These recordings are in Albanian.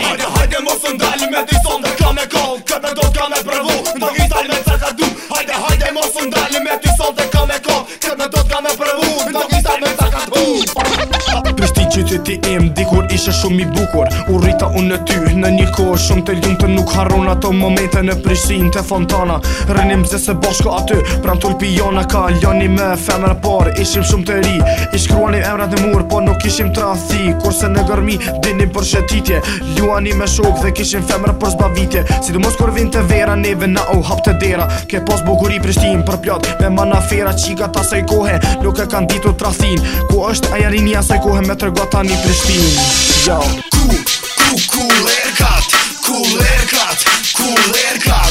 Hajde, hajde, mos më ndalë me ti sonde Ka me kol, këtë do t'ka me pravu Do gjitaj me të të du Hajde, hajde, mos më ndalë me ti sonde Ka me kol, këtë do t'ka me pravu Do gjitaj me të të du qyty ti im Dikur ishe shumë i bukur U rrita unë në ty Në një kohë shumë të ljumë të nuk haron Ato momente në prishin të fontana Rënim zë se bashko aty Pram tull pijona ka Ljani me femër par Ishim shumë të ri Ishkruani emrat në mur Po nuk ishim të rathi Kurse në gërmi Dinim për shetitje ljani me shok Dhe kishim femër për zbavitje Si du mos kur vin të vera Neve na u hap të dera Ke pos i prishtin për plot Me manafera qika ta saj kohe Nuk e kan ditu të rathin Ku është Tamë Prishtinë, jo, ku ku ku lekat, ku lekat, ku lekat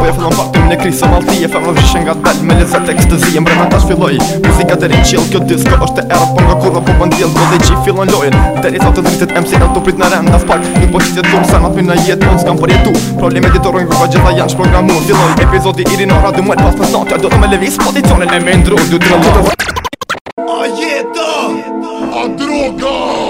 Po e fillon partim në krisë më altije Femë vishën nga dalë me lezet ekstëzije Mbrëna tash filloj Muzika të rinqil Kjo disko është e erë Po nga kurva po bëndil Do dhe që fillon lojen Deri sa të dritit MCL të prit në rend Nas pak Nuk po që të tur Sa në atmi në jetë Unë s'kam për jetu Probleme di të rojnë Kërva gjitha janë shprogramu Filloj epizodi i rinora pas për Do me levis Pozicionin e me ndru Dë të në lojnë A jetë A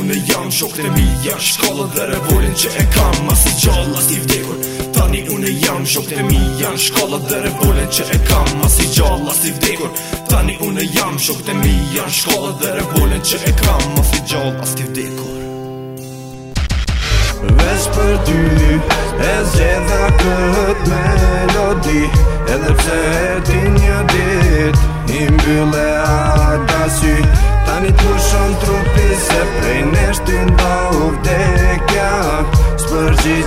unë jam shok të mi ja shkollë dhe revolin që e kam mas i gjallë as t'i vdekur tani unë jam shok të mi ja shkollë dhe revolin që e kam mas i gjallë as t'i vdekur tani unë jam shok të mi ja shkollë dhe revolin që e kam mas gjallë as i vdekur Vesh për ty, e zjedha këtë melodi Edhe pse e ti një dit, i mbyll e ata sy Tani të shonë trupi se prej neshtin ba u vdekja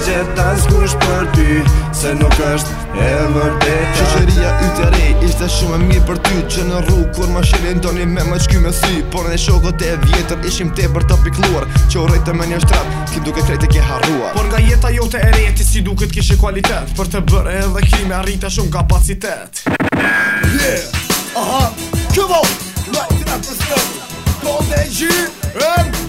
që ta kush për ty Se nuk është e mërdeta Qoqeria i të rej ishte shumë e mirë për ty Që në rru kur ma shirin doni me më qky me sy Por në shokot e vjetër ishim te për të pikluar Që u rejtë me një shtrat Ki duke krejtë e ke harruar Por nga jeta jo të ereti si duke kishe kualitet Për të bërë edhe krime arrita shumë kapacitet Yeah! Aha! Kjo Lajtë në të stërë Hey!